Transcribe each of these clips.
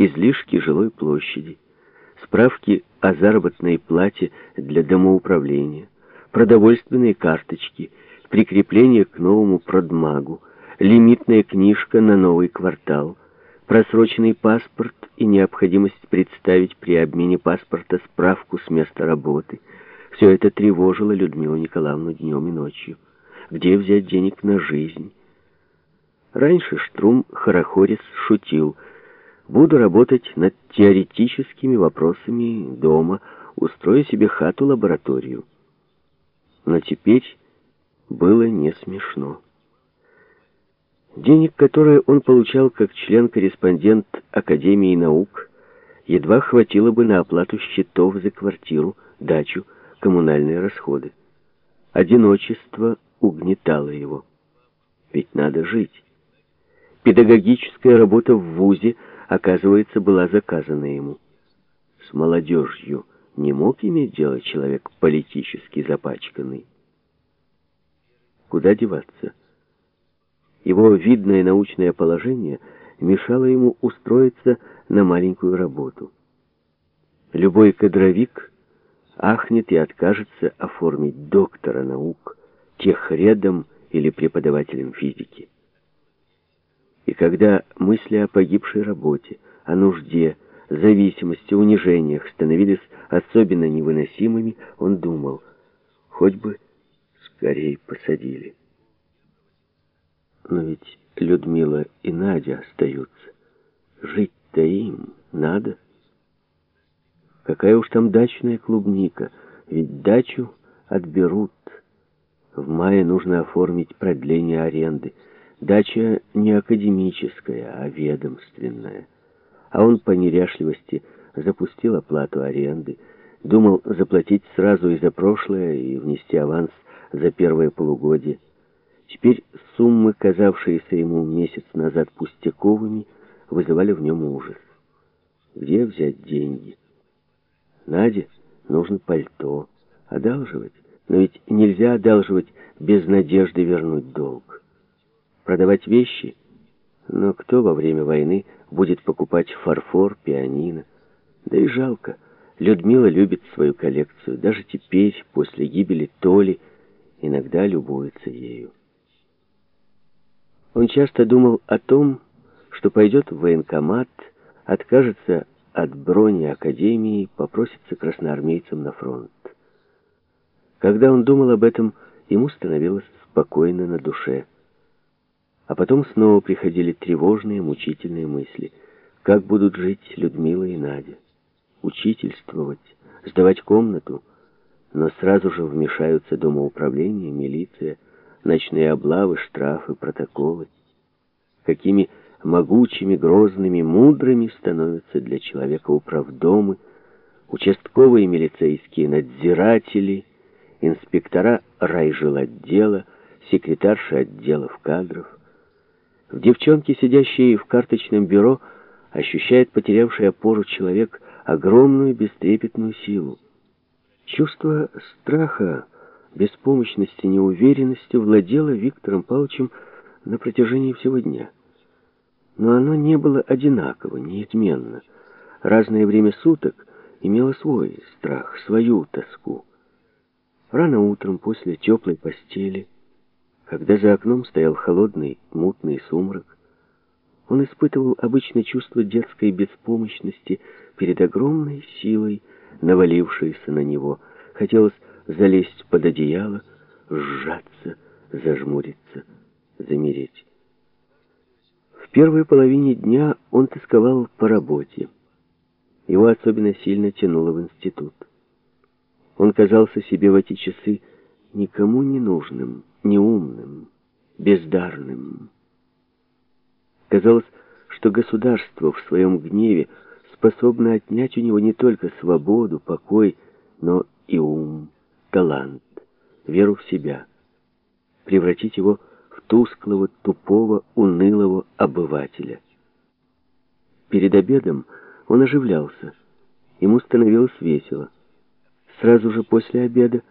излишки жилой площади, справки о заработной плате для домоуправления, продовольственные карточки, прикрепление к новому продмагу, лимитная книжка на новый квартал, просроченный паспорт и необходимость представить при обмене паспорта справку с места работы. Все это тревожило Людмилу Николаевну днем и ночью. Где взять денег на жизнь? Раньше Штрум Хорохорис шутил. Буду работать над теоретическими вопросами дома, устрою себе хату-лабораторию. Но теперь было не смешно. Денег, которые он получал как член-корреспондент Академии наук, едва хватило бы на оплату счетов за квартиру, дачу, коммунальные расходы. Одиночество угнетало его. Ведь надо жить. Педагогическая работа в ВУЗе, оказывается, была заказана ему. С молодежью не мог иметь дело человек политически запачканный. Куда деваться? Его видное научное положение мешало ему устроиться на маленькую работу. Любой кадровик ахнет и откажется оформить доктора наук, техредом или преподавателем физики. Когда мысли о погибшей работе, о нужде, зависимости, унижениях становились особенно невыносимыми, он думал, хоть бы скорее посадили. Но ведь Людмила и Надя остаются. Жить-то им надо. Какая уж там дачная клубника, ведь дачу отберут. В мае нужно оформить продление аренды. Дача не академическая, а ведомственная. А он по неряшливости запустил оплату аренды, думал заплатить сразу и за прошлое, и внести аванс за первое полугодие. Теперь суммы, казавшиеся ему месяц назад пустяковыми, вызывали в нем ужас. Где взять деньги? Наде нужно пальто. Одалживать? Но ведь нельзя одалживать без надежды вернуть долг. Продавать вещи? Но кто во время войны будет покупать фарфор, пианино? Да и жалко. Людмила любит свою коллекцию. Даже теперь, после гибели Толи, иногда любуется ею. Он часто думал о том, что пойдет в военкомат, откажется от брони Академии, попросится красноармейцам на фронт. Когда он думал об этом, ему становилось спокойно на душе. А потом снова приходили тревожные, мучительные мысли. Как будут жить Людмила и Надя? Учительствовать, сдавать комнату, но сразу же вмешаются домоуправление, милиция, ночные облавы, штрафы, протоколы. Какими могучими, грозными, мудрыми становятся для человека управдомы, участковые милицейские надзиратели, инспектора райжилотдела, секретарши отделов кадров. В девчонке, сидящей в карточном бюро, ощущает потерявший опору человек огромную бестрепетную силу. Чувство страха, беспомощности, неуверенности владело Виктором Павловичем на протяжении всего дня. Но оно не было одинаково, неизменно. Разное время суток имело свой страх, свою тоску. Рано утром, после теплой постели, когда за окном стоял холодный, мутный сумрак, он испытывал обычное чувство детской беспомощности перед огромной силой, навалившейся на него. Хотелось залезть под одеяло, сжаться, зажмуриться, замереть. В первой половине дня он тосковал по работе. Его особенно сильно тянуло в институт. Он казался себе в эти часы никому не нужным, неумным, бездарным. Казалось, что государство в своем гневе способно отнять у него не только свободу, покой, но и ум, талант, веру в себя, превратить его в тусклого, тупого, унылого обывателя. Перед обедом он оживлялся, ему становилось весело. Сразу же после обеда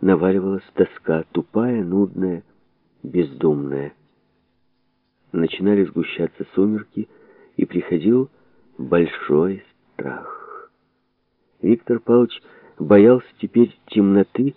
наваливалась тоска, тупая, нудная, бездумная. Начинали сгущаться сумерки, и приходил большой страх. Виктор Павлович боялся теперь темноты